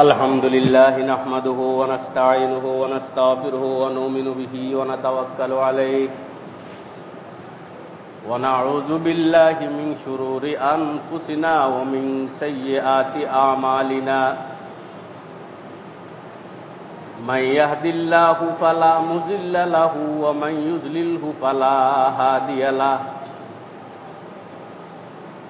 الحمد لله نحمده ونستعينه ونستغفره ونؤمن به ونتوكل عليه. ونعوذ بالله من شرور أنفسنا ومن سيئات أعمالنا. من يهد الله فلا مزل له ومن يزلله فلا هادي له.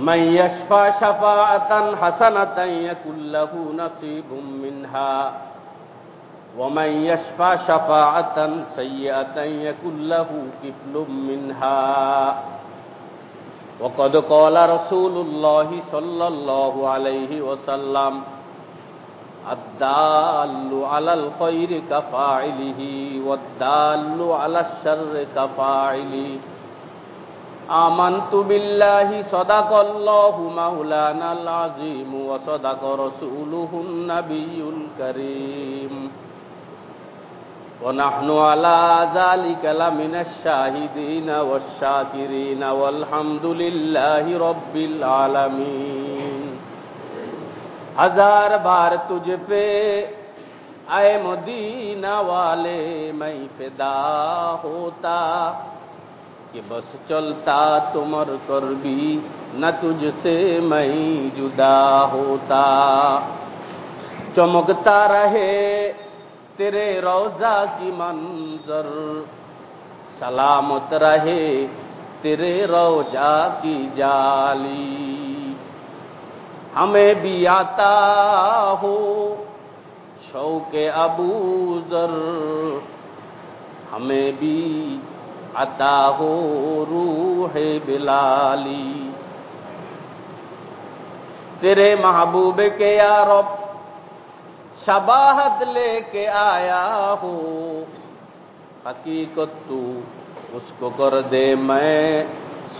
من يشفى شفاعة حسنة يكن له نصيب منها. ومن يشفى شفاعة سيئة يكن له كفل منها. وقد قال رسول الله صلى الله عليه وسلم الدال على الخير كفاعله والدال على الشر كفاعله. আমন্তু বিল্লাহি সদাকাল্লাহু মাওলানা লাযিম ওয়া সদাকা রাসূলুহুন নাবিয়ুল কারীম। ওয়া নাহনু আলা যালিকা লামিনাশ শাহীদিনা ওয়াশ শাকিরিনা হাজার বার তুজে পে আয় মদিনা ওয়ালে মাই ফেদা হোতা। کہ بس چلتا تمر کر بھی نہ تجھ سے میں جدا ہوتا۔ چمکتا رہے تیرے روزہ کی منظر، سلامت رہے تیرے روزہ کی جالی۔ ہمیں بھی آتا ہو شوق ابو ذر ہمیں بھی عطا ہو روح بلالی۔ تیرے محبوب کے یا رب، شباہت لے کے آیا ہو۔ حقیقت تو اس کو کر دے، میں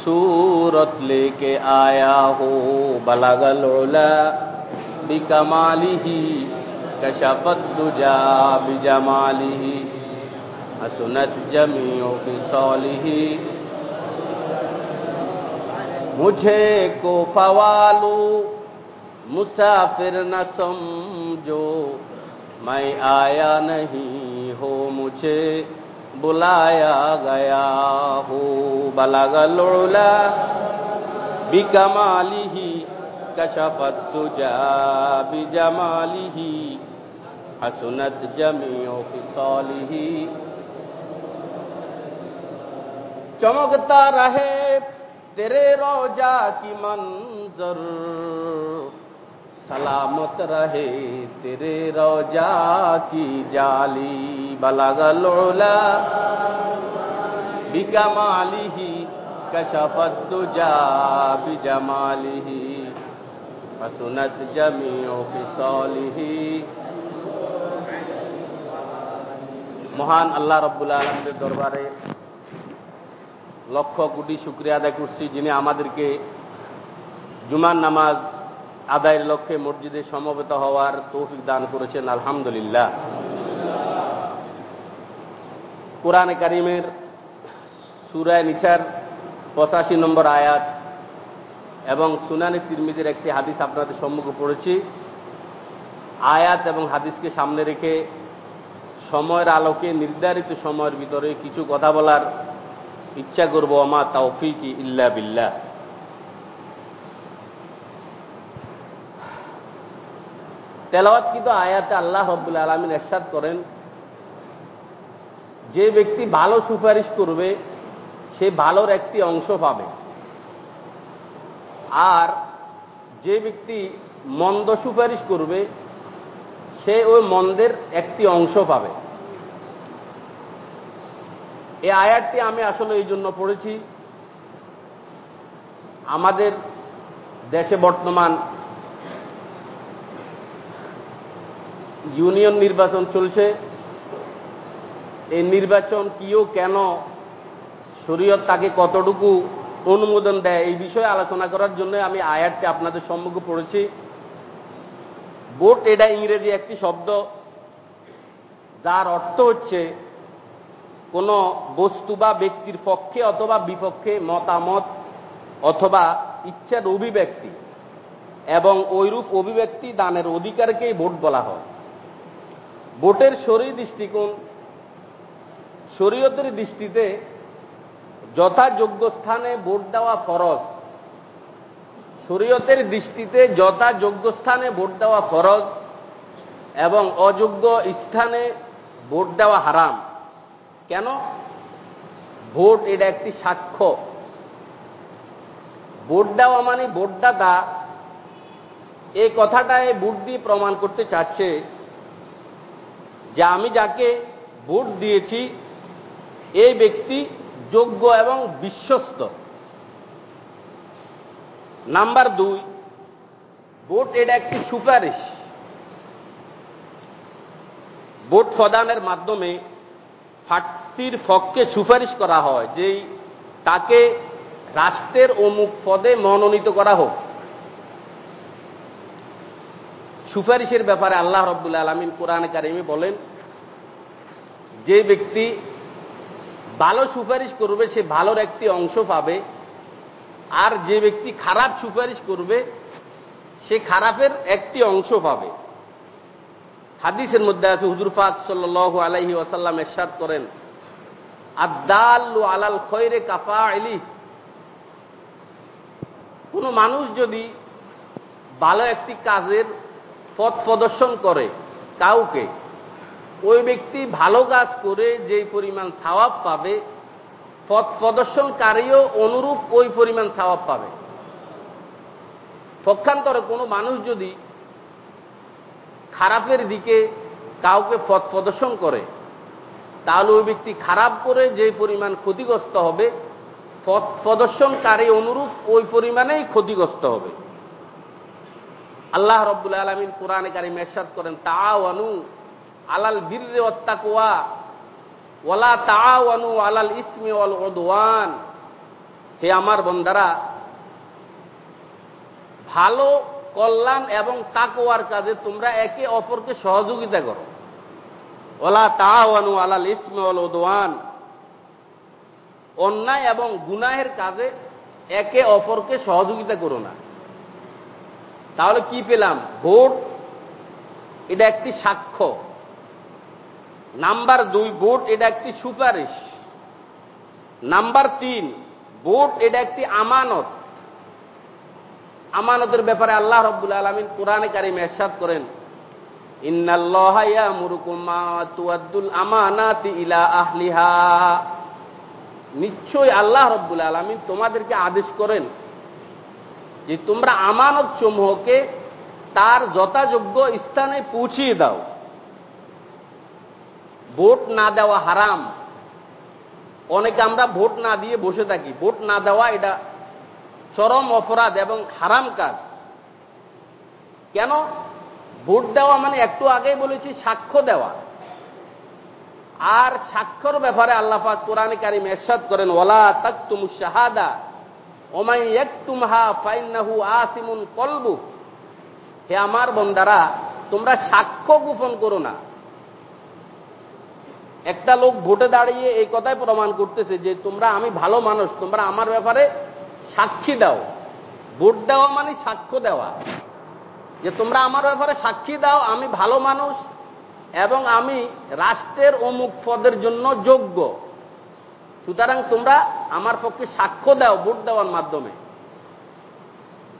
صورت لے کے آیا ہو۔ بلغ بھی بکمالی ہی، کشفت تجا بجمالی ہی۔ حسنت جمیع صالحی مجھے کو فوالو، مسافر نہ سمجھو، میں آیا نہیں ہو مجھے، بلایا گیا ہو بلا گلولا بھی کمالی ہی کشپت تجا بھی جمالی ہی. حسنت جمیوں کی جمیع ہی چمکتا رہے تیرے روجا کی منظر سلامت رہے تیرے روجا کی جالی بلا گلولا بکمالی ہی کشفت جا بجمالی ہی حسنت جمیوں کی سولی ہی مہان اللہ رب العالم کے دربارے লক্ষ কোটি শুক্রিয়া আদায় করছি যিনি আমাদেরকে জুমার নামাজ আদায়ের লক্ষ্যে মসজিদে সমবেত হওয়ার তৌফিক দান করেছেন, আলহামদুলিল্লাহ। কোরআনে কারিমের সুরায় নিসার পঁচাশি নম্বর আয়াত এবং সুনানি তিরমিদের একটি হাদিস আপনাদের সম্মুখে পড়েছি। আয়াত এবং হাদিসকে সামনে রেখে সময়ের আলোকে নির্ধারিত সময়ের ভিতরে কিছু কথা বলার ইচ্ছা করব আমা তাওফিকি ইল্লা বিল্লাহ। তেলাওয়াতকৃত আয়াতে আল্লাহ রব্বুল আলমিন এরশাদ করেন, যে ব্যক্তি ভালো সুপারিশ করবে, সে ভালোর একটি অংশ পাবে। আর যে ব্যক্তি মন্দ সুপারিশ করবে, সে ওই মন্দের একটি অংশ পাবে। এই আয়াতটি আমি আসলে এই জন্য পড়েছি। আমাদের দেশে বর্তমান ইউনিয়ন নির্বাচন চলছে। এই নির্বাচন কিও, কেন, শরীয়ত তাকে কতটুকু অনুমোদন দেয়, এই বিষয়ে আলোচনা করার জন্য আমি আয়াতটি আপনাদের সম্মুখে পড়েছি। ভোট এটা ইংরেজি একটি শব্দ, যার অর্থ হচ্ছে কোনো বস্তু বা ব্যক্তির পক্ষে অথবা বিপক্ষে মতামত অথবা ইচ্ছার অভিব্যক্তি এবং ওইরূপ অভিব্যক্তি দানের অধিকারকেই ভোট বলা হয়। ভোটের শরীর দৃষ্টিকোণ, শরীয়তের দৃষ্টিতে যথাযোগ্য স্থানে ভোট দেওয়া ফরজ। শরীয়তের দৃষ্টিতে যথাযোগ্য স্থানে ভোট দেওয়া ফরজ এবং অযোগ্য স্থানে ভোট দেওয়া হারাম। কেন? ভোট এটা একটি সাক্ষ্য। ভোট দেওয়া মানে ভোটদাতা এই কথাটায় ভোট দিয়ে প্রমাণ করতে চাচ্ছে যে আমি যাকে ভোট দিয়েছি, এই ব্যক্তি যোগ্য এবং বিশ্বস্ত। নাম্বার দুই, ভোট এটা একটি সুপারিশ। ভোট প্রদানের মাধ্যমে প্রার্থীর পক্ষে সুপারিশ করা হয়, যেই তাকে রাষ্ট্রের অমুক পদে মনোনীত করা হোক। সুপারিশের ব্যাপারে আল্লাহ রব্দুল্লা আলমিন কোরআন কারিমি বলেন, যে ব্যক্তি ভালো সুপারিশ করবে, সে ভালোর একটি অংশ পাবে, আর যে ব্যক্তি খারাপ সুপারিশ করবে, সে খারাপের একটি অংশ পাবে। হাদিসের মধ্যে আছে, হুজুর ফাক সাল্ল আলাইহি ওয়াসাল্লাম এরশাদ করেন আদাল্লু আলাল খৈরে কাফা আলি কোন মানুষ যদি ভালো একটি কাজের পথ প্রদর্শন করে কাউকে, ওই ব্যক্তি ভালো কাজ করে যে পরিমাণ সাওয়াব পাবে, পথ প্রদর্শনকারীও অনুরূপ ওই পরিমাণ সাওয়াব পাবে। পক্ষান্তরে কোনো মানুষ যদি খারাপের দিকে কাউকে পথ প্রদর্শন করে তাহলে ওই ব্যক্তি খারাপ করে যে পরিমাণ ক্ষতিগ্রস্ত হবে প্রদর্শনকারী অনুরূপ ওই পরিমাণেই ক্ষতিগ্রস্ত হবে। আল্লাহ রব্দুল আলমিন কোরআনে কারিম এরশাদ করেন তাওয়ানু আলাল বীর্রে অত্তাকুয়া ওলা তাওয়ানু আলাল ইসমি অল ওদওয়ান হে আমার বন্দারা, ভালো, কল্যাণ এবং তাকোয়ার কাজে তোমরা একে অপরকে সহযোগিতা করো। ওলা তাওয়ানু আলাল ইসমি ওদওয়ান অন্যায় এবং গুনাহের কাজে একে অপরকে সহযোগিতা করো না। তাহলে কি পেলাম? ভোট। এটা একটি সাক্ষ্য। নাম্বার দুই, ভোট এটা একটি সুপারিশ। নাম্বার তিন, ভোট এটা একটি আমানত। আমানতের ব্যাপারে আল্লাহ রব্বুল আলমিন কোরআনে কারিম এরশাদ করেন নিশ্চয় আল্লাহ রব্বুল আলমিন তোমাদেরকে আদেশ করেন যে তোমরা আমানত সমূহকে তার যথাযোগ্য স্থানে পৌঁছিয়ে দাও। ভোট না দেওয়া হারাম। অনেকে আমরা ভোট না দিয়ে বসে থাকি। ভোট না দেওয়া এটা চরম অপরাধ এবং হারাম কাজ। কেন? ভোট দেওয়া মানে একটু আগেই বলেছি সাক্ষ্য দেওয়া। আর সাক্ষ্যর ব্যাপারে আল্লাহাক কোরআন কারিম এরশাদ করেন ওলা তাক তুম শাহাদা ওমাই এক তুমহা ফাইনাহু আসিমুন কলবু। হে আমার বন্দারা, তোমরা সাক্ষ্য গোপন করো না। একটা লোক ভোটে দাঁড়িয়ে এই কথাই প্রমাণ করতেছে যে তোমরা আমি ভালো মানুষ, তোমরা আমার ব্যাপারে সাক্ষী দাও। ভোট দেওয়া মানে সাক্ষ্য দেওয়া। যে তোমরা আমার ব্যাপারে সাক্ষী দাও, আমি ভালো মানুষ এবং আমি রাষ্ট্রের অমুক পদের জন্য যোগ্য। সুতরাং তোমরা আমার পক্ষে সাক্ষ্য দাও, ভোট দেওয়ার মাধ্যমে।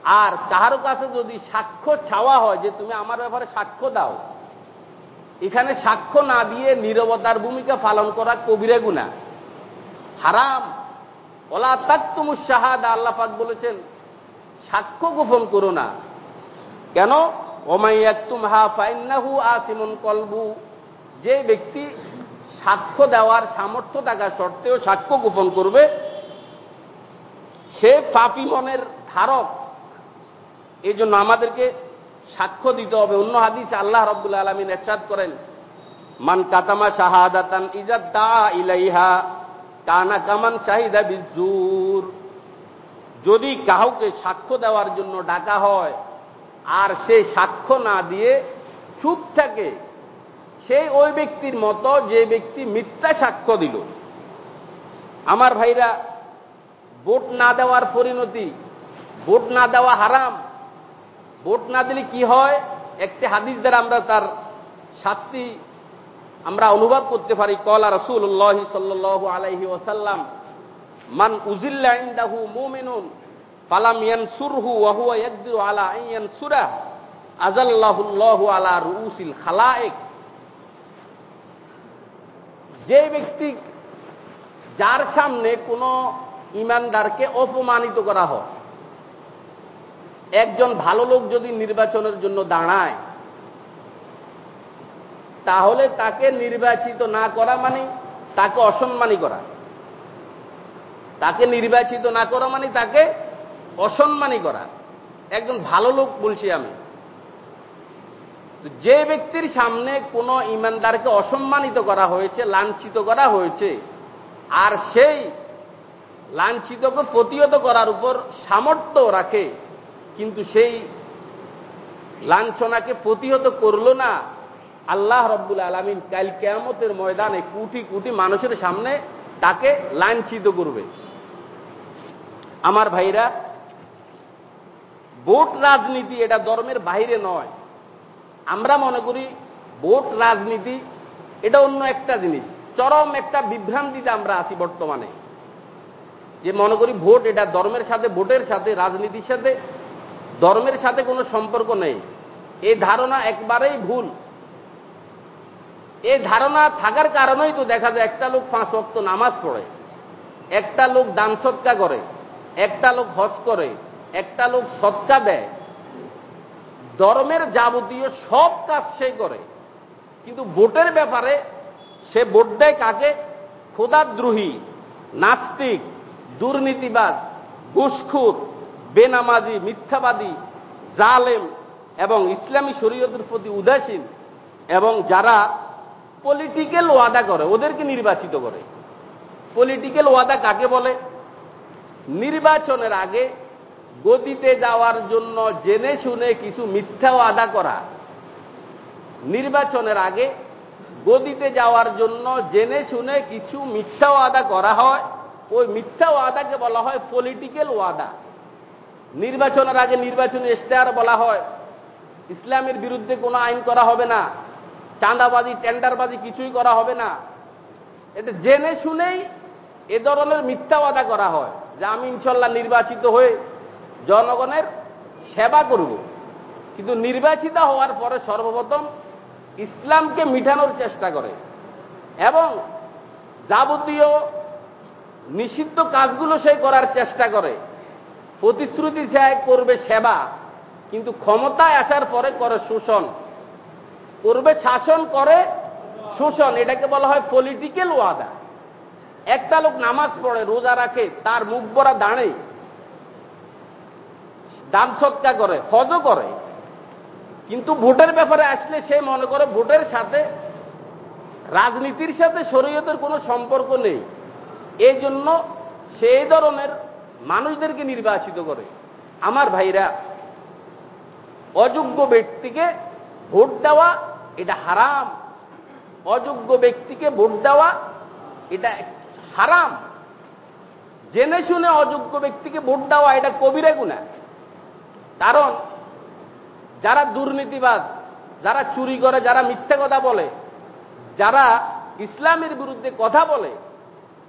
আর কারও কাছে যদি সাক্ষ্য চাওয়া হয় যে তুমি আমার ব্যাপারে সাক্ষ্য দাও, এখানে সাক্ষ্য না দিয়ে নিরবতার ভূমিকা পালন করা কবিরা গুণা। হারাম। ওলা তাক তুমুর শাহাদা, আল্লাহ পাক বলেছেন, সাক্ষ্য গোপন করো না। কেন? ওমাইয়াকুম হা ফাইন্নাহু আসিমুন কলবু। যে ব্যক্তি সাক্ষ্য দেওয়ার সামর্থ্য থাকা সত্ত্বেও সাক্ষ্য গোপন করবে, সে পাপি মনের ধারক। এই জন্য আমাদেরকে সাক্ষ্য দিতে হবে। অন্য হাদিস আল্লাহ রব্বুল আলমিন এরশাদ করেন, মান কাতামা শাহাদাতান ইজাদ দা ইলাইহা কানা কামান শাহিদা বিজুর যদি কাউকে সাক্ষ্য দেওয়ার জন্য ডাকা হয় আর সে সাক্ষ্য না দিয়ে চুপ থাকে। সেই ওই ব্যক্তির মতো যে ব্যক্তি মিথ্যা সাক্ষ্য দিল। আমার ভাইরা, ভোট না দেওয়ার পরিণতি, ভোট না দেওয়া হারাম। ভোট না দিলে কি হয়? একটি হাদিস দ্বারা আমরা তার শাস্তি আমরা অনুভব করতে পারি। কলা রসুল্লাহ সাল্লাহ আলাইহি ওসাল্লাম মান উজিল্লা ইন্দাহু মুমিনুন যে ব্যক্তি যার সামনে কোনো ইমানদারকে অপমানিত করা হয় একজন ভালো লোক যদি নির্বাচনের জন্য দাঁড়ায়, তাহলে তাকে নির্বাচিত না করা মানে তাকে অসম্মানী করা। তাকে নির্বাচিত না করা মানে তাকে অসম্মানী করা। একজন ভালো লোক বলছি আমি। যে ব্যক্তির সামনে কোনো ইমানদারকে অসম্মানিত করা হয়েছে, লাঞ্ছিত করা হয়েছে, আর সেই লাঞ্ছিতকে প্রতিহত করার উপর সামর্থ্য রাখে, কিন্তু সেই লাঞ্ছনাকে প্রতিহত করল না, আল্লাহ রব্বুল আলমিন কাল কেয়ামতের ময়দানে কুটি কুটি মানুষের সামনে তাকে লাঞ্ছিত করবে। আমার ভাইরা ভোট রাজনীতি এটা ধর্মের বাইরে নয়। আমরা মনে করি ভোট রাজনীতি এটা অন্য একটা জিনিস। চরম একটা বিভ্রান্তিতে আমরা আছি বর্তমানে। যে মনে করি ভোট এটা ধর্মের সাথে, ভোটের সাথে, রাজনীতির সাথে, ধর্মের সাথে কোনো সম্পর্ক নেই। এই ধারণা একবারেই ভুল। এই ধারণা থাকার কারণেই তো দেখা যায় একটা লোক পাঁচ অক্ত নামাজ পড়ে, একটা লোক দান সৎকা করে, একটা লোক হজ করে একটা লোক সৎকা দেয়, ধর্মের যাবতীয় সব কাজ সে করে। কিন্তু ভোটের ব্যাপারে সে ভোট দেয় কাকে? খোদাদ্রোহী নাস্তিক দুর্নীতিবাদ ঘুষখুর, বেনামাজি, মিথ্যাবাদী, জালেম এবং ইসলামী শরীয়তের প্রতি উদাসীন এবং যারা পলিটিক্যাল ওয়াদা করে, ওদেরকে নির্বাচিত করে। পলিটিক্যাল ওয়াদা কাকে বলে? নির্বাচনের আগে গদিতে যাওয়ার জন্য জেনে শুনে কিছু মিথ্যাও আদা করা। নির্বাচনের আগে গদিতে যাওয়ার জন্য জেনে শুনে কিছু মিথ্যা ওয়াদা করা হয়। ওই মিথ্যা ওয়াদাকে বলা হয় পলিটিক্যাল ওয়াদা। নির্বাচনের আগে নির্বাচনী ইশতেহার বলা হয়, ইসলামের বিরুদ্ধে কোনো আইন করা হবে না, চাঁদাবাজি, টেন্ডারবাজি কিছুই করা হবে না। এটা জেনে শুনেই এ ধরনের মিথ্যা ওয়াদা করা হয় যে আমি ইনশাল্লাহ নির্বাচিত হয়ে জনগণের সেবা করব। কিন্তু নির্বাচিত হওয়ার পরে সর্বপ্রথম ইসলামকে মিঠানোর চেষ্টা করে এবং যাবতীয় নিষিদ্ধ কাজগুলো সে করার চেষ্টা করে। প্রতিশ্রুতি চায় করবে সেবা, কিন্তু ক্ষমতায় আসার পরে করে শোষণ। করবে শাসন, করে শোষণ, এটাকে বলা হয় পলিটিক্যাল ওয়াদা। একটা লোক নামাজ পড়ে, রোজা রাখে, তার মুখ বড়া দাঁড়ে দান সৎকা করে, হজও করে। কিন্তু ভোটের ব্যাপারে আসলে সে মনে করে ভোটের সাথে, রাজনীতির সাথে শরীয়তের কোনো সম্পর্ক নেই। এই জন্য সেই ধরনের মানুষদেরকে নির্বাচিত করে। আমার ভাইরা, অযোগ্য ব্যক্তিকে ভোট দেওয়া এটা হারাম। অযোগ্য ব্যক্তিকে ভোট দেওয়া এটা হারাম। জেনে শুনে অযোগ্য ব্যক্তিকে ভোট দেওয়া এটা কবিরা গুণা কারণ যারা দুর্নীতিবাদ যারা চুরি করে, যারা মিথ্যে কথা বলে, যারা ইসলামের বিরুদ্ধে কথা বলে,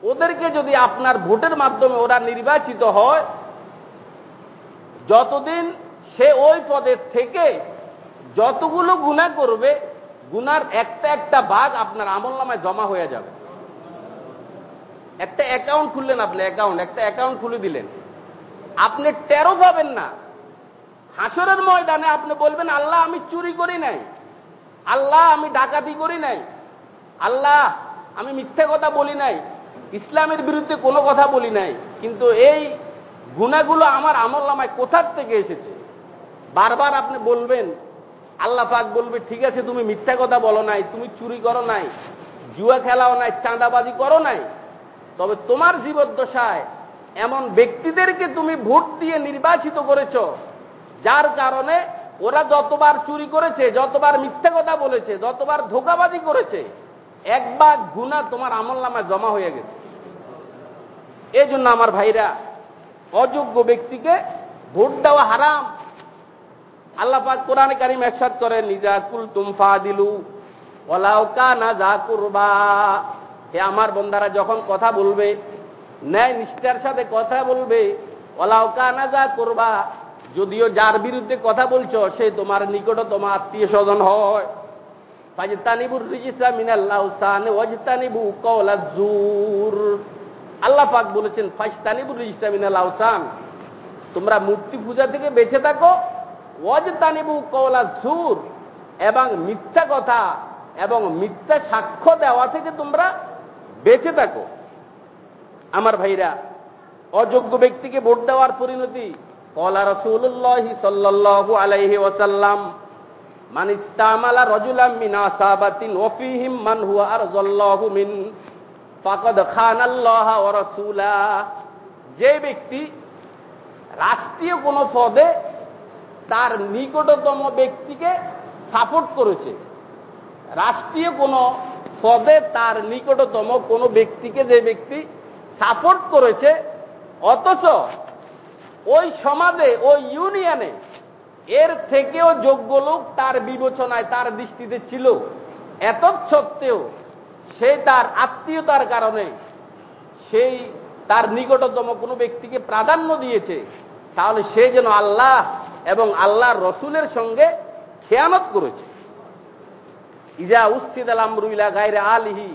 ওদেরকে যদি আপনার ভোটের মাধ্যমে ওরা নির্বাচিত হয়, যতদিন সে ওই পদের থেকে যতগুলো গুণা করবে, গুনার একটা একটা ভাগ আপনার আমল নামায় জমা হয়ে যাবে। একটা অ্যাকাউন্ট খুললেন আপনি অ্যাকাউন্ট একটা অ্যাকাউন্ট খুলে দিলেন। আপনি টেরো পাবেন না। হাসরের ময়দানে আপনি বলবেন, আল্লাহ, আমি চুরি করি নাই। আল্লাহ, আমি ডাকাতি করি নাই। আল্লাহ, আমি মিথ্যা কথা বলি নাই। ইসলামের বিরুদ্ধে কোনো কথা বলি নাই। কিন্তু এই গুণাগুলো আমার আমল নামায় কোথার থেকে এসেছে? বারবার আপনি বলবেন, আল্লাহ পাক বলবে, ঠিক আছে, তুমি মিথ্যা কথা বলো নাই, তুমি চুরি করো নাই, জুয়া খেলাও নাই, চাঁদাবাজি করো নাই। তবে তোমার জীবদ্দশায় এমন ব্যক্তিদেরকে তুমি ভোট দিয়ে নির্বাচিত করেছ যার কারণে ওরা যতবার চুরি করেছে, যতবার মিথ্যা কথা বলেছে, যতবার ধোকাবাজি করেছে একবার গুণা তোমার আমল নামায় জমা হয়ে গেছে। এই জন্য আমার ভাইরা, অযোগ্য ব্যক্তিকে ভোট দেওয়া হারাম। আল্লাহ পাক কোরআনে কারিম একসাথ করে নিজা কুল তুমফা দিলু ওলাউকা না যা করবা। হে আমার বন্ধারা যখন কথা বলবে, ন্যায় নিষ্ঠার সাথে কথা বলবে ওলাউকা না যা করবা। যদিও যার বিরুদ্ধে কথা বলছো, সে তোমার নিকটতম আত্মীয় স্বজন হয়। ফাজতানিবুর বলেছেন, ফাজতানিবুর রিজিসা মিনাল্লাহ সান তোমরা মূর্তি পূজা থেকে বেঁচে থাকো। ওয়াজতানিবু কওলা জুর এবং মিথ্যা কথা এবং মিথ্যা সাক্ষ্য দেওয়া থেকে তোমরা বেঁচে থাকো। আমার ভাইরা, অযোগ্য ব্যক্তিকে ভোট দেওয়ার পরিণতি কলা রসুল্লাহ সাল্লাল্লাহু আলাইহি ওয়াসাল্লাম মান ইস্তামালা রজুলাম মিন আসাবাতিন ওফিহিম মান হুয়া আরজাল্লাহু মিন ফাকাদ খানাল্লাহ ওয়া রাসূলা যে ব্যক্তি রাষ্ট্রীয় কোন পদে তার নিকটতম ব্যক্তিকে সাপোর্ট করেছে, রাষ্ট্রীয় কোন পদে তার নিকটতম কোন ব্যক্তিকে যে ব্যক্তি সাপোর্ট করেছে, অথচ ওই সমাজে, ওই ইউনিয়নে এর থেকেও যোগ্য লোক তার বিবেচনায়, তার দৃষ্টিতে ছিল। এত সত্ত্বেও সে তার আত্মীয়তার কারণে সেই তার নিকটতম কোনো ব্যক্তিকে প্রাধান্য দিয়েছে, তাহলে সে যেন আল্লাহ এবং আল্লাহর রসুলের সঙ্গে খেয়ানত করেছে। ইজা উচ্ছিদ আলামরুইলা গাইরে আলিহি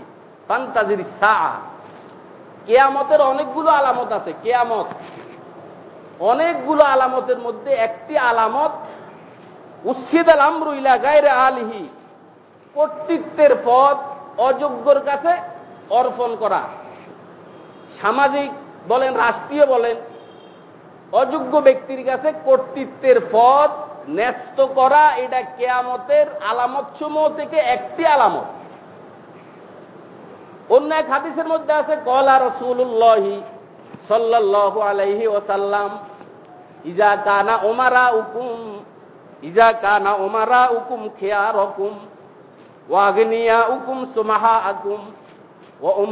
ফান্তাজির সাহ কেয়ামতের অনেকগুলো আলামত আছে, কেয়ামত। অনেকগুলো আলামতের মধ্যে একটি আলামত উচ্ছেদ আল আমরুইলা গায়রে আলিহি কর্তৃত্বের পদ অযোগ্যর কাছে অর্পণ করা। সামাজিক বলেন, রাষ্ট্রীয় বলেন, অযোগ্য ব্যক্তির কাছে কর্তৃত্বের পদ ন্যস্ত করা, এটা কেয়ামতের আলামত সমূহ থেকে একটি আলামত। অন্য এক হাদিসের মধ্যে আছে, কলা রসুল্লাহি আলাইহি ওসাল্লাম ইজা কানা ওমারা উকুম ইজা কানা ওমারা উকুম খেয়ার হুকুম ওয়াগনিয়া উকুম সুমাহা আকুম ও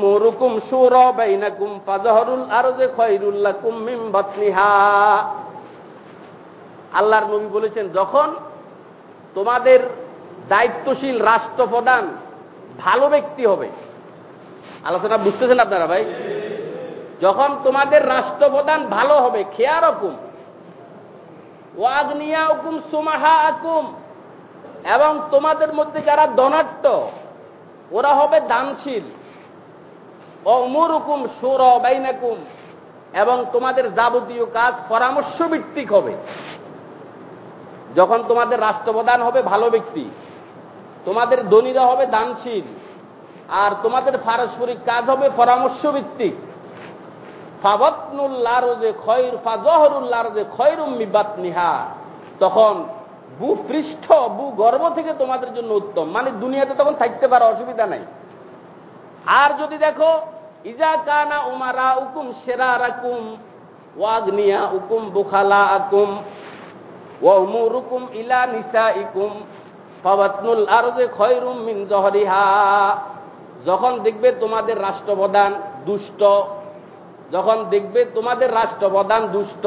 সুর খৈরুল্লাকুম মিম আল্লাহর নবী বলেছেন, যখন তোমাদের দায়িত্বশীল রাষ্ট্রপ্রধান ভালো ব্যক্তি হবে, আলোচনা বুঝতেছেন আপনারা ভাই? যখন তোমাদের রাষ্ট্রপ্রধান ভালো হবে খেয়ার হুকুম ওয়াগনিয়া হুকুম সুমাহা আকুম এবং তোমাদের মধ্যে যারা ধনাট্য ওরা হবে দানশীল। অমুর হুকুম সুর বাইনাকুম। এবং তোমাদের যাবতীয় কাজ পরামর্শ ভিত্তিক হবে। যখন তোমাদের রাষ্ট্রপ্রধান হবে ভালো ব্যক্তি, তোমাদের ধনীরা হবে দানশীল। আর তোমাদের পারস্পরিক কাজ হবে পরামর্শ ভিত্তিক ফাবতনুল্লারদে খৈর ফাজহরুল্লারদে খৈরুম্মি বাতনিহা তখন ভূ পৃষ্ঠ ভূ গর্ভ থেকে তোমাদের জন্য উত্তম। মানে দুনিয়াতে তখন থাকতে পারো অসুবিধা নাই। আর যদি দেখো, ইজা কানা উমারা উকুম সেরা রাকুম ওয়াগনিয়া উকুম বুখালা আকুম ওমুরুকুম ইলা নিসা ইকুম ফাবাতনুল আরদে খৈরুম মিন জহরিহা। যখন দেখবে তোমাদের রাষ্ট্রপ্রধান দুষ্ট যখন দেখবে তোমাদের রাষ্ট্রপ্রধান দুষ্ট,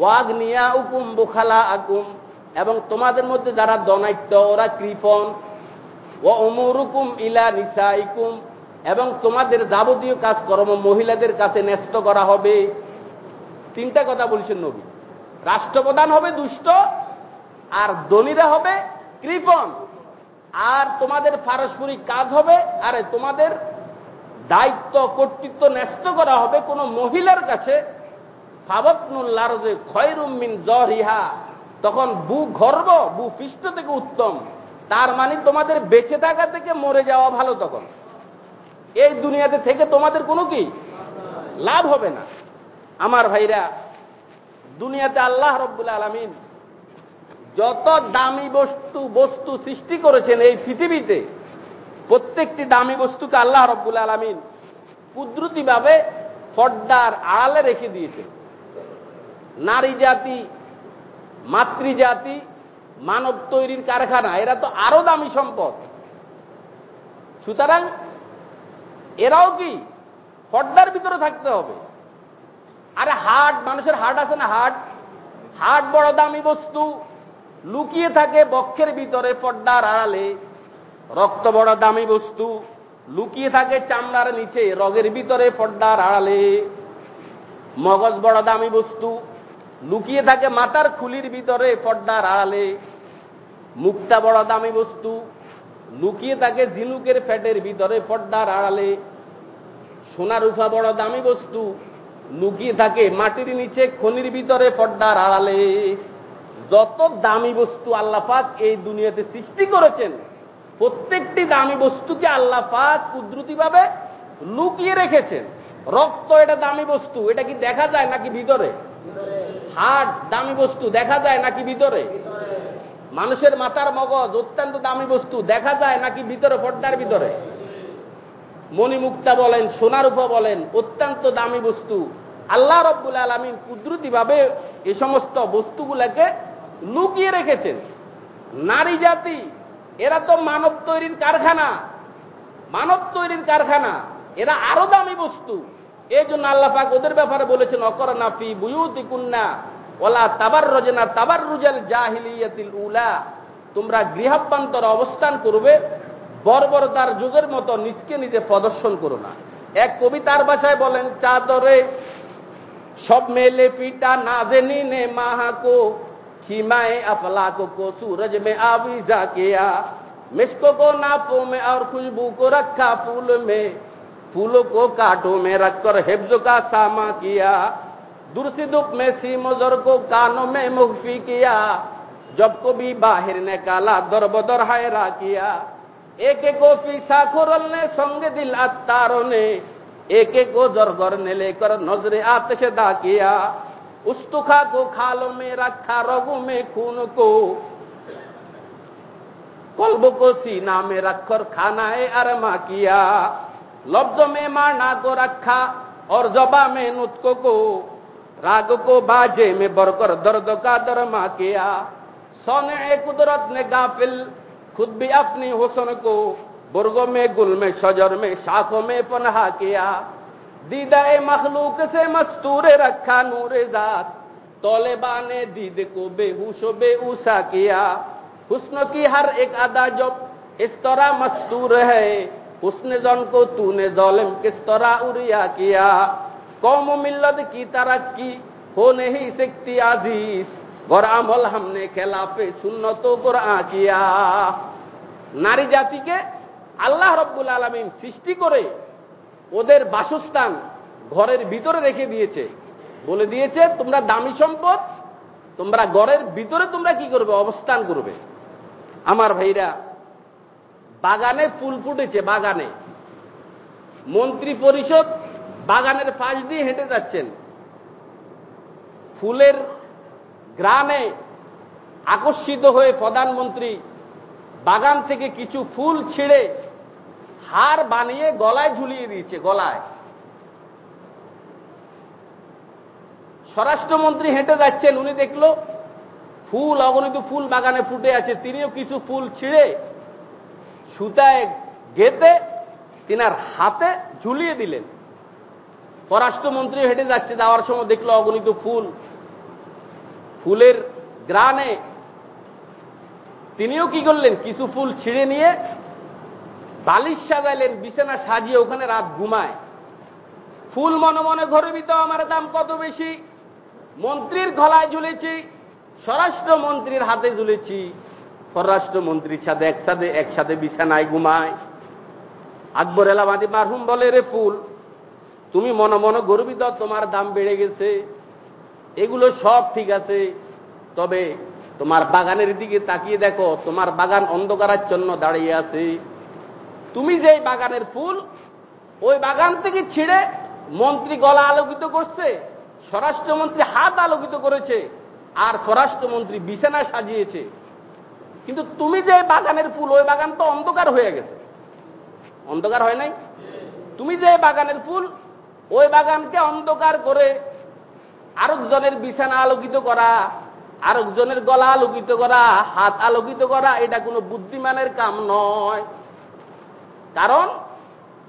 ওয়াগ নিয়া উকুম বুখালা আকুম, এবং তোমাদের মধ্যে যারা দনাইত্য, ওরা কৃপন ও অমরুকুম ইলা নিসাইকুম, এবং তোমাদের যাবতীয় কাজকর্ম মহিলাদের কাছে ন্যস্ত করা হবে। তিনটা কথা বলছেন নবী। রাষ্ট্রপ্রধান হবে দুষ্ট, আর দনীরা হবে কৃপন আর তোমাদের পারস্পরিক কাজ হবে, আরে তোমাদের দায়িত্ব, কর্তৃত্ব ন্যস্ত করা হবে কোন মহিলার কাছে। ফাবতনুল্লার যে খয়রুমিন জরিহা তখন বু গর্ব বু পৃষ্ঠ থেকে উত্তম। তার মানে তোমাদের বেঁচে থাকা থেকে মরে যাওয়া ভালো তখন। এই দুনিয়াতে থেকে তোমাদের কোনো কি? লাভ হবে না। আমার ভাইরা, দুনিয়াতে আল্লাহ রব্বুল আলমিন যত দামি বস্তু বস্তু সৃষ্টি করেছেন এই পৃথিবীতে প্রত্যেকটি দামি বস্তুকে আল্লাহ রব্বুল আলমিন কুদরতিভাবে পর্দার আড়ালে রেখে দিয়েছে নারী জাতি মাতৃজাতি, মানব তৈরির কারখানা, এরা তো আরও দামি সম্পদ। সুতরাং এরাও কি পর্দার ভিতরে থাকতে হবে? আরে হাট, মানুষের হাট আছে না হাট? হাট বড় দামি বস্তু, লুকিয়ে থাকে বক্ষের ভিতরে পর্দার আড়ালে। রক্ত বড় দামি বস্তু। লুকিয়ে থাকে চামড়ার নিচে, রগের ভিতরে পর্দার আড়ালে। মগজ বড় দামি বস্তু। লুকিয়ে থাকে মাথার খুলির ভিতরে পর্দার আড়ালে। মুক্তা বড় দামি বস্তু। লুকিয়ে থাকে ঝিনুকের ফ্যাটের ভিতরে পর্দার আড়ালে। সোনা রূপা বড় দামি বস্তু। লুকিয়ে থাকে মাটির নিচে, খনির ভিতরে পর্দার আড়ালে। যত দামি বস্তু আল্লাহ পাক এই দুনিয়াতে সৃষ্টি করেছেন প্রত্যেকটি দামি বস্তুকে আল্লাহ পাক কুদরতিভাবে লুকিয়ে রেখেছেন। রক্ত এটা দামি বস্তু, এটা কি দেখা যায় নাকি ভিতরে? হাট দামি বস্তু, দেখা যায় নাকি ভিতরে? মানুষের মাথার মগজ অত্যন্ত দামি বস্তু, দেখা যায় নাকি ভিতরে, পর্দার ভিতরে? মণিমুক্তা বলেন, সোনারূপা বলেন, অত্যন্ত দামি বস্তু। আল্লাহ রব্বুল আলমিন কুদরতিভাবে এ সমস্ত বস্তুগুলাকে লুকিয়ে রেখেছেন। নারী জাতি এরা তো মানব তৈরির কারখানা। মানব তৈরির কারখানা। এরা আরও দামি বস্তু। এই জন্য আল্লাহ পাক ওদের ব্যাপারে বলেছেন অকর নাফি বুয়ুতি কুন্না ওলা তাবার রজনা তাবার রুজাল জাহিলিয়াতিল উলা। তোমরা গৃহাভ্যন্তর অবস্থান করবে, বর্বরতার যুগের মতো নিজকে নিজে প্রদর্শন করো না। এক কবিতার ভাষায় বলেন, চাদরে সব মেলে পিটা, না জেনি নে মাহাকো। چیمائیں افلاک کو سورج میں آویزا کیا۔ مشک کو ناپوں میں اور خوشبو کو رکھا پھول میں۔ پھولوں کو کاٹوں میں رکھ کر حفظ کا ساما کیا۔ درسی دکھ میں سیم و زر کو کانوں میں مخفی کیا۔ جب کو بھی باہر نکالا در بدر حیرا کیا۔ ایک ایک کو پیسا کورل نے سنگ دل اتاروں نے۔ ایک ایک کو زرگر نے لے کر نظر آتش دا کیا۔ استخا کو کھالوں میں رکھا، رگوں میں خون کو۔ قلب کو سینا میں رکھ کر کھانا ہے ارما کیا۔ لفظ میں مانا کو رکھا اور زبا میں نتکو کو۔ راگ کو باجے میں بر کر درد کا درما کیا۔ سونے قدرت نے گافل خود بھی اپنی حسن کو۔ برگوں میں گل میں، شجر میں، شاخوں میں پنہا کیا۔ دیدائے مخلوق سے مستور رکھا نور ذات طالبہ نے دید کو بے ہوش و بے اوسا کیا حسن کی ہر ایک ادا جو اس طرح مستور ہے حسن جن کو تو نے ظالم کس طرح اریا کیا قوم و ملت کی ترقی ہو نہیں سکتی عزیز গোরামল হামনে খেলাফে সুন্নত গোরা কিয়া নারী জাতিকে আল্লাহ রব্বুল আলমিন সৃষ্টি করে ওদের বাসস্থান ঘরের ভিতরে রেখে দিয়েছে। বলে দিয়েছে, তোমরা দামি সম্পদ, তোমরা ঘরের ভিতরে তোমরা কি করবে? অবস্থান করবে। আমার ভাইরা, বাগানে ফুল ফুটেছে, বাগানে। মন্ত্রী পরিষদ বাগানের পাশ দিয়ে হেঁটে যাচ্ছেন। ফুলের গ্রামে আকর্ষিত হয়ে প্রধানমন্ত্রী বাগান থেকে কিছু ফুল ছিঁড়ে হার বানিয়ে গলায় ঝুলিয়ে দিয়েছে, গলায়। স্বরাষ্ট্রমন্ত্রী হেঁটে যাচ্ছেন, উনি দেখল ফুল, অগণিত ফুল বাগানে ফুটে আছে, তিনিও কিছু ফুল ছিঁড়ে সুতায় গেতে তিনার হাতে ঝুলিয়ে দিলেন। পররাষ্ট্রমন্ত্রী হেঁটে যাচ্ছে, যাওয়ার সময় দেখল অগণিত ফুল। ফুলের গ্রানে। তিনিও কি করলেন? কিছু ফুল ছিঁড়ে নিয়ে বালিশ সাজাইলেন, বিছানা সাজিয়ে ওখানে রাত ঘুমায়। ফুল মনে মনে গর্বিত আমার দাম কত বেশি? মন্ত্রীর গলায় ঝুলেছি স্বরাষ্ট্র মন্ত্রীর হাতে ঝুলেছি। স্বরাষ্ট্র মন্ত্রীর সাথে একসাথে একসাথে বিছানায় ঘুমায়। আকবর এলামাদি মারহুম বলে, রে ফুল, তুমি মনে মনে গর্বিত তোমার দাম বেড়ে গেছে। এগুলো সব ঠিক আছে, তবে তোমার বাগানের দিকে তাকিয়ে দেখো, তোমার বাগান অন্ধকারাচ্ছন্ন দাঁড়িয়ে আছে। তুমি যে বাগানের ফুল, ওই বাগান থেকে ছিঁড়ে মন্ত্রী গলা আলোকিত করছে, স্বরাষ্ট্রমন্ত্রী হাত আলোকিত করেছে, আর স্বরাষ্ট্রমন্ত্রী বিছানা সাজিয়েছে। কিন্তু তুমি যে বাগানের ফুল, ওই বাগান তো অন্ধকার হয়ে গেছে। অন্ধকার হয় নাই? তুমি যে বাগানের ফুল, ওই বাগানকে অন্ধকার করে আরেকজনের বিছানা আলোকিত করা, আরেকজনের গলা আলোকিত করা, হাত আলোকিত করা, এটা কোনো বুদ্ধিমানের কাম নয়। কারণ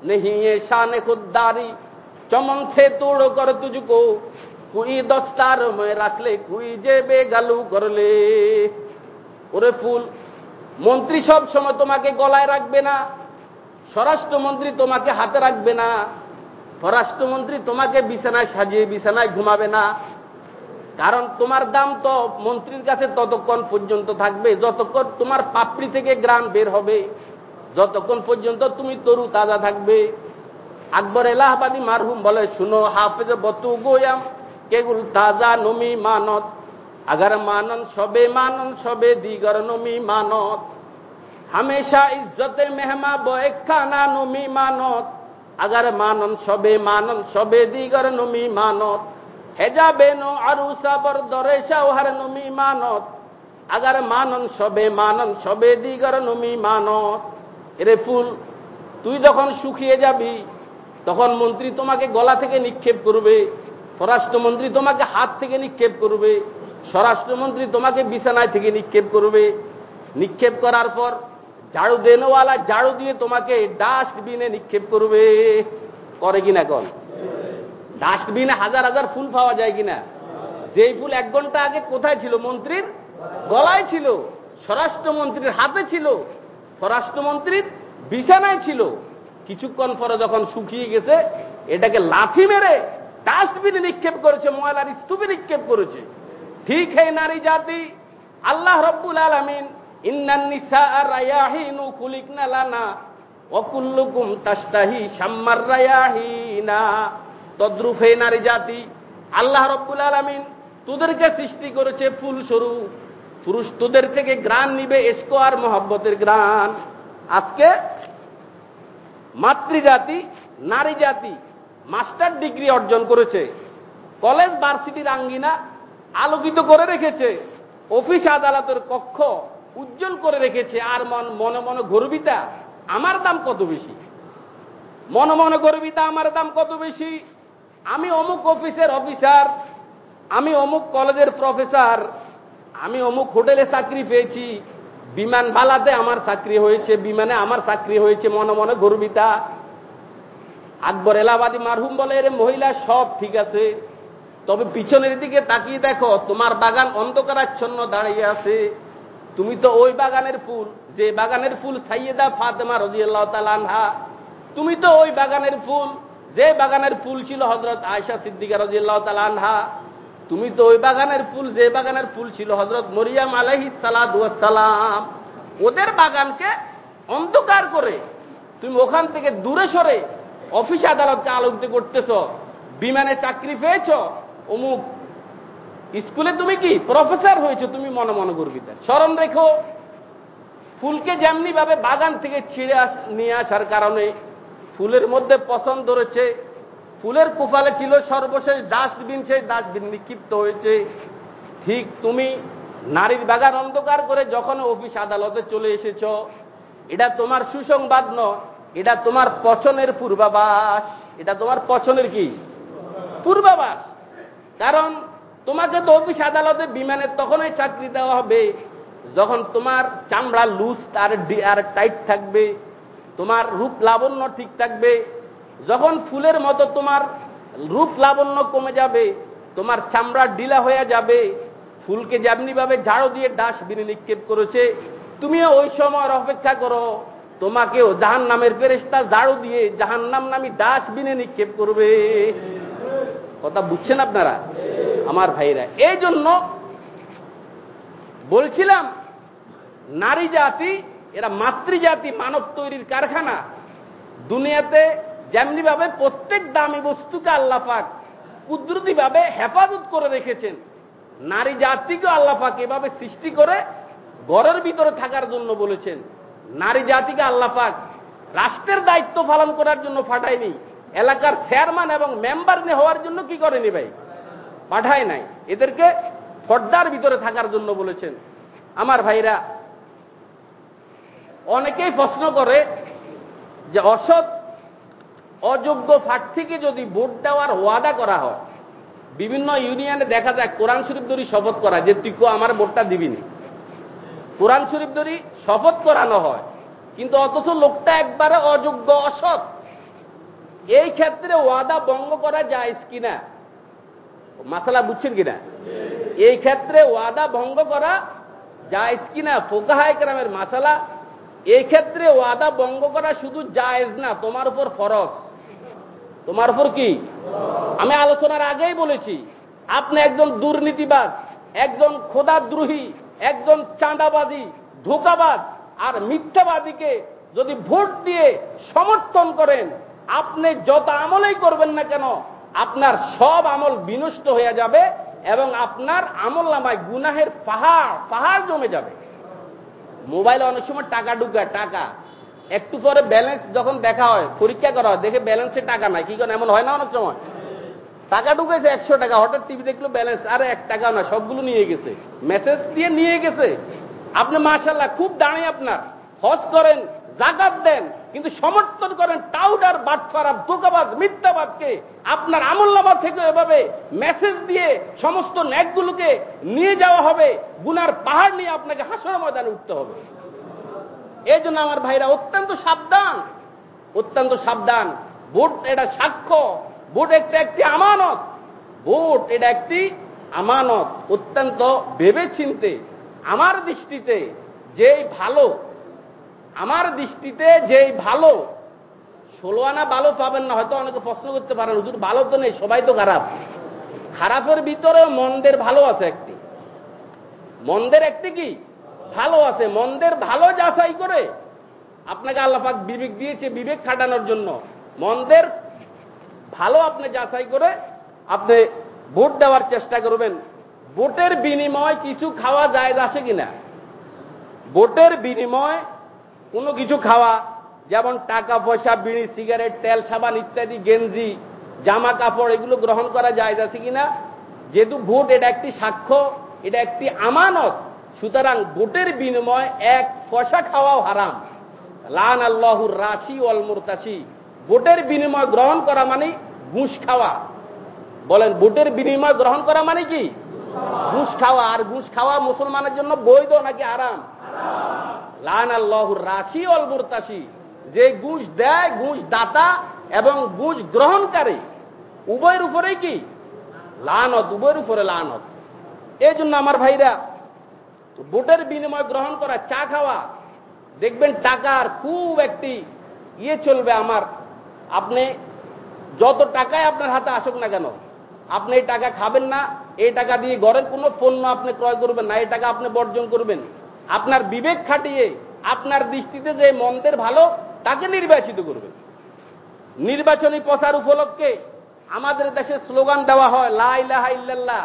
নেহি এ শানে খুদ্দারি, চমন সে তোড় কর তুঝকো কুই দস্তার মে রাখলে, কুই যে বেগালু করলে। ওরে ফুল, মন্ত্রী সব সময় তোমাকে গলায় রাখবে না, স্বরাষ্ট্রমন্ত্রী তোমাকে হাতে রাখবে না স্বরাষ্ট্রমন্ত্রী তোমাকে বিছানায় সাজিয়ে বিছানায় ঘুমাবে না। কারণ তোমার দাম তো মন্ত্রীর কাছে ততক্ষণ পর্যন্ত থাকবে, যতক্ষণ তোমার পাপড়ি থেকে গ্রাম বের হবে। যতক্ষণ পর্যন্ত তুমি তরু তাজা থাকবে। আকবর এলাহাবাদী মারহুম বলে, শুনো হাফেজ বতু গোয়াম, কেগুল তাজা নমি মানত, আগার মানন সবে মানন সবে দিগর নমি মানত। হামেশা ইজ্জতে মেহমা বয়েখানা নমি মানত, আগার মানন সবে মানন সবে দিগর নমি মানত। হেজা বেন আরু সাবর দরে সাহার নমি মানত, আগার মানন সবে মানন সবে দিগর নমি মানত। এরে ফুল, তুই যখন শুকিয়ে যাবি, তখন মন্ত্রী তোমাকে গলা থেকে নিক্ষেপ করবে স্বরাষ্ট্রমন্ত্রী তোমাকে হাত থেকে নিক্ষেপ করবে, স্বরাষ্ট্রমন্ত্রী তোমাকে বিছানায় থেকে নিক্ষেপ করবে। নিক্ষেপ করার পর ঝাড়ু দেনওয়ালা ঝাড়ু দিয়ে তোমাকে ডাস্টবিনে নিক্ষেপ করবে। করে কিনা কন ডাস্টবিনে হাজার হাজার ফুল পাওয়া যায় কিনা? যেই ফুল এক ঘণ্টা আগে কোথায় ছিল মন্ত্রীর? গলায় ছিল, স্বরাষ্ট্রমন্ত্রীর হাতে ছিল। স্বরাষ্ট্রমন্ত্রীর বিছানায় ছিল। কিছুক্ষণ পরে যখন শুকিয়ে গেছে, এটাকে লাথি মেরে ডাস্টবিনে নিক্ষেপ করেছে, ময়লার স্তূপে নিক্ষেপ করেছে। ঠিক হে নারী জাতি, আল্লাহ রব্বুল আলমিন হে নারী জাতি, আল্লাহ রব্বুল আলমিন তোদেরকে সৃষ্টি করেছে ফুল স্বরূপ পুরুষ তোদের থেকে গ্রাণ নিবে এসকো আর মহব্বতের গ্রাণ। আজকে মাতৃজাতি নারী জাতি মাস্টার ডিগ্রি অর্জন করেছে। কলেজ ভার্সিটির আঙ্গিনা আলোকিত করে রেখেছে। অফিস আদালতের কক্ষ উজ্জ্বল করে রেখেছে। আর মন মনে মনে গর্বিতা, আমার দাম কত বেশি? মনে মনে গর্বিতা, আমার দাম কত বেশি? আমি অমুক অফিসের অফিসার, আমি অমুক কলেজের প্রফেসর আমি অমুক হোটেলে চাকরি পেয়েছি। বিমান বালাতে আমার চাকরি হয়েছে, বিমানে আমার চাকরি হয়েছে, মনে মনে গর্বিতা। আকবর এলাহাবাদী মারহুম বলে, এর মহিলা, সব ঠিক আছে। তবে পিছনের দিকে তাকিয়ে দেখো, তোমার বাগান অন্ধকারাচ্ছন্ন দাঁড়িয়ে আছে। তুমি তো ওই বাগানের ফুল। যে বাগানের ফুল সাইয়েদা ফাতেমা রাজিয়াল্লাহ তালানহা তুমি তো ওই বাগানের ফুল। যে বাগানের ফুল ছিল হজরত আয়সা সিদ্দিকা রাজিয়াল্লাহ তালানহা তুমি তো ওই বাগানের ফুল, যে বাগানের ফুল ছিল হজরত মরিয়াম আলহি সালাম ওদের বাগানকে অন্ধকার করে তুমি ওখান থেকে দূরে সরে অফিস আদালতকে আলোকিত করতেছ, বিমানে চাকরি পেয়েছ, অমুক স্কুলে তুমি কি প্রফেসর হয়েছে তুমি মনে মনে গর্বিত। স্মরণ রেখো, ফুলকে যেমনি ভাবে বাগান থেকে ছিঁড়ে নিয়ে আসার কারণে ফুলের মধ্যে পছন্দ ধরেছে ফুলের কুফালে ছিল সর্বশেষ ডাস্টবিন, সেই ডাস্টবিন নিক্ষিপ্ত হয়েছে। ঠিক তুমি নারীর বাগান অন্ধকার করে যখন অফিস আদালতে চলে এসেছ, এটা তোমার সুসংবাদ নয়, এটা তোমার পছনের পূর্বাবাস এটা তোমার পছনের কি? পূর্বাবাস কারণ তোমাকে তো অফিস আদালতে বিমানের তখনই চাকরি দেওয়া হবে যখন তোমার চামড়া লুজ আর টাইট থাকবে, তোমার রূপ লাবণ্য ঠিক থাকবে। যখন ফুলের মতো তোমার রূপ লাবণ্য কমে যাবে, তোমার চামড়া ডিলা হয়ে যাবে, ফুলকে যেমনি ভাবে ঝাড়ু দিয়ে ডাস্টবিনে নিক্ষেপ করেছে, তুমিও ওই সময় অপেক্ষা করো, তোমাকেও জাহান নামের ফেরেস্তা ঝাড়ু দিয়ে জাহান নাম নামি ডাস্টবিনে নিক্ষেপ করবে। কথা বুঝছেন আপনারা? আমার ভাইরা এই জন্য বলছিলাম, নারী জাতি, এরা মাতৃজাতি মানব তৈরির কারখানা। দুনিয়াতে যেমনি ভাবে প্রত্যেক দামি বস্তুকে আল্লাহ পাক কুদরতি ভাবে হেফাজত করে রেখেছেন, নারী জাতিকে আল্লাহ পাক এভাবে সৃষ্টি করে ঘরের ভিতরে থাকার জন্য বলেছেন। নারী জাতিকে আল্লাহ পাক রাষ্ট্রের দায়িত্ব পালন করার জন্য পাঠায়নি, এলাকার চেয়ারম্যান এবং মেম্বার হওয়ার জন্য কি করেনি ভাই? পাঠায় নাই। এদেরকে পর্দার ভিতরে থাকার জন্য বলেছেন। আমার ভাইরা, অনেকেই প্রশ্ন করে যে অসৎ অযোগ্য প্রার্থীকে যদি ভোট দেওয়ার ওয়াদা করা হয়, বিভিন্ন ইউনিয়নে দেখা যায় কোরআন শরীফ ধরি শপথ করা, যে তুই আমার ভোটটা দিবিনি কোরআন শরীফ ধরি শপথ করানো হয়, কিন্তু অথচ লোকটা একবারে অযোগ্য, অসৎ। এই ক্ষেত্রে ওয়াদা ভঙ্গ করা যায় কিনা? মাসালা বুঝছেন কিনা? এই ক্ষেত্রে ওয়াদা ভঙ্গ করা যায় কিনা? ফোকাহায় গ্রামের মাসালা, এই ক্ষেত্রে ওয়াদা ভঙ্গ করা শুধু জায়েজ না, তোমার উপর ফরজ। তোমার উপর কি? আমি আলোচনার আগেই বলেছি, আপনি একজন দুর্নীতিবাদ একজন খোদাদ্রোহী, একজন চাঁদাবাদী ধোকাবাজ, আর মিথ্যাবাদীকে যদি ভোট দিয়ে সমর্থন করেন, আপনি যত আমলেই করবেন না কেন, আপনার সব আমল বিনষ্ট হয়ে যাবে এবং আপনার আমল নামায় গুনাহের পাহাড় পাহাড় জমে যাবে। মোবাইলে অনেক সময় টাকা ঢুকায়, টাকা। একটু পরে ব্যালেন্স যখন দেখা হয়, পরীক্ষা করা হয়, দেখে ব্যালেন্সে টাকা নাই। কি কারণ? এমন হয় না অনেক সময়। টাকা ঢুকেছে, একশো টাকা। হঠাৎ টিভি দেখল ব্যালেন্স আরে এক টাকা না, সবগুলো নিয়ে গেছে। মেসেজ দিয়ে নিয়ে গেছে। আপনি মার্শাল্লাহ খুব দাঁড়িয়ে আপনার। হজ করেন জাগাত দেন, কিন্তু সমর্থন করেন টাউডার বাটফারা দোকাবাদ মিথ্যাবাদকে। আপনার আমল্লাবাদ থেকে এভাবে মেসেজ দিয়ে সমস্ত ন্যাকগুলোকে নিয়ে যাওয়া হবে। গুনার পাহাড় নিয়ে আপনাকে হাসর ময়দানে উঠতে হবে। এই জন্য আমার ভাইরা অত্যন্ত সাবধান অত্যন্ত সাবধান। ভোট এটা সাক্ষ্য, ভোট একটা একটি আমানত, ভোট এটা একটি আমানত। অত্যন্ত ভেবে চিনতে আমার দৃষ্টিতে যেই ভালো, আমার দৃষ্টিতে যেই ভালো, ষোলো আনা ভালো পাবেন না, হয়তো অনেকে প্রশ্ন করতে পারেন, হুজুর ভালো তো নেই, সবাই তো খারাপ। খারাপের ভিতরে মন্দের ভালো আছে একটি। মন্দের একটি কি? ভালো আছে, মন্দের ভালো যাচাই করে আপনাকে আল্লাপাক বিবেক দিয়েছে, বিবেক খাটানোর জন্য। মন্দের ভালো আপনি যাচাই করে আপনি ভোট দেওয়ার চেষ্টা করবেন। ভোটের বিনিময় কিছু খাওয়া যায় আসে কিনা? ভোটের বিনিময় কোনো কিছু খাওয়া, যেমন টাকা পয়সা, বিড়ি, সিগারেট, তেল, সাবান ইত্যাদি, গেঞ্জি, জামা কাপড়, এগুলো গ্রহণ করা যায় আছে কিনা? যেহেতু ভোট এটা একটি সাক্ষ্য, এটা একটি আমানত। সুতরাং ভোটের বিনিময় এক পয়সা খাওয়াও হারাম। লান আল্লাহুর রাশি অল মুরতাসি ভোটের বিনিময় গ্রহণ করা মানে ঘুষ খাওয়া। বলেন, ভোটের বিনিময় গ্রহণ করা মানে কি? ঘুষ খাওয়া। আর ঘুষ খাওয়া মুসলমানের জন্য বৈধ নাকি আরাম লান আল্লাহুর রাশি অল মুরতাসি যে ঘুষ দেয়, ঘুষ দাতা এবং ঘুষ গ্রহণকারী, উভয়ের উপরেই কি? লানত, উভয়ের উপরে লানত। এই জন্য আমার ভাইরা ভোটের বিনিময় গ্রহণ করা চা খাওয়া, দেখবেন টাকার খুব একটি ইয়ে চলবে আমার। আপনি যত টাকায় আপনার হাতে আসুক না কেন, আপনি এই টাকা খাবেন না, এই টাকা দিয়ে ঘরের কোনো পণ্য আপনি ক্রয় করবেন না, এই টাকা আপনি বর্জন করবেন। আপনার বিবেক খাটিয়ে, আপনার দৃষ্টিতে যে মন্দের ভালো, তাকে নির্বাচিত করবেন। নির্বাচনী প্রচার উপলক্ষে আমাদের দেশে স্লোগান দেওয়া হয় লাহ ইল্লাল্লাহ।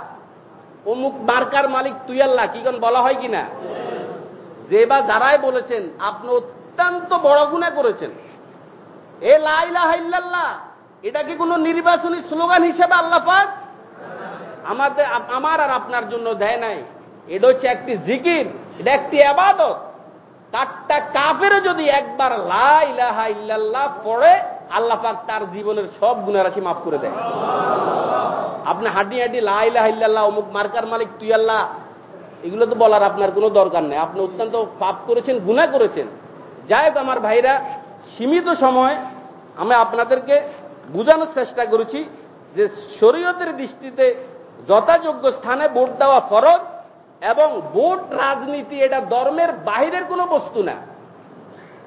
অমুক মার্কার মালিক তুই আল্লাহ, কি কোন বলা হয় কিনা? যে বা যারাই বলেছেন, আপনি অত্যন্ত বড় গুণা করেছেন। এ লাইলাহা ইল্লাল্লাহ, এটা কি কোনো নির্বাচনী স্লোগান হিসেবে আল্লাহ পাক? আমাদের আমার আর আপনার জন্য দেয় নাই। এটা হচ্ছে একটি জিকির, এটা একটি আবাদত। তারটা কাফেরও যদি একবার লা ইলাহা ইল্লাল্লাহ পড়ে, আল্লাহ পাক তার জীবনের সব গুণারাশি মাফ করে দেয়। আপনি হাঁটি হাঁটি লা ইলাহা ইল্লাল্লাহ, অমুক মার্কার মালিক, তুই আল্লাহ, এগুলো তো বলার আপনার কোনো দরকার নেই। আপনি অত্যন্ত পাপ করেছেন গুণা করেছেন। যাই হোক আমার ভাইরা, সীমিত সময় আমি আপনাদেরকে বোঝানোর চেষ্টা করেছি যে শরীয়তের দৃষ্টিতে যথাযোগ্য স্থানে ভোট দেওয়া ফরজ এবং ভোট রাজনীতি এটা ধর্মের বাহিরের কোনো বস্তু না।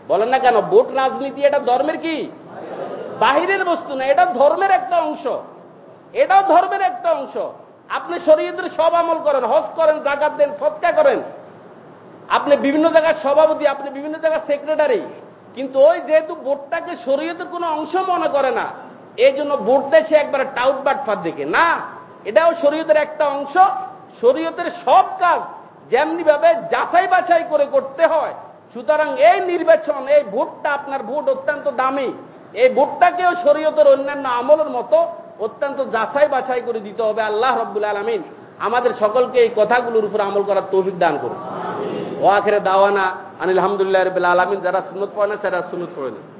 বলেন না কেন, ভোট রাজনীতি এটা ধর্মের কি? বাহিরের বস্তু না, এটা ধর্মের একটা অংশ। এটাও ধর্মের একটা অংশ। আপনি শরীয়তের সব আমল করেন, হজ করেন, জাকাত দেন সৎকা করেন। আপনি বিভিন্ন জায়গার সভাপতি, আপনি বিভিন্ন জায়গার সেক্রেটারি কিন্তু ওই যেহেতু ভোটটাকে শরীয়তের কোনো অংশ মনে করে না, এই জন্য ভোটটা সে একবারে টাউট বাটফার দিকে না, এটাও শরীয়তের একটা অংশ। শরীয়তের সব কাজ যেমনি ভাবে যাচাই বাছাই করে করতে হয়, সুতরাং এই নির্বাচন, এই ভোটটা আপনার ভোট অত্যন্ত দামি। এই ভোটটাকেও শরীয়তের অন্যান্য আমলের মতো অত্যন্ত যাচাই বাছাই করে দিতে হবে আল্লাহ রব্বুল আলমিন আমাদের সকলকে এই কথাগুলোর উপর আমল করার তৌফিক দান করুন। ও আখেরে দাওয়ানা আনিল আলহামদুলিল্লাহ রবিল আলমিন, যারা সুনত পড়ে না, তারা সুনত পড়ে না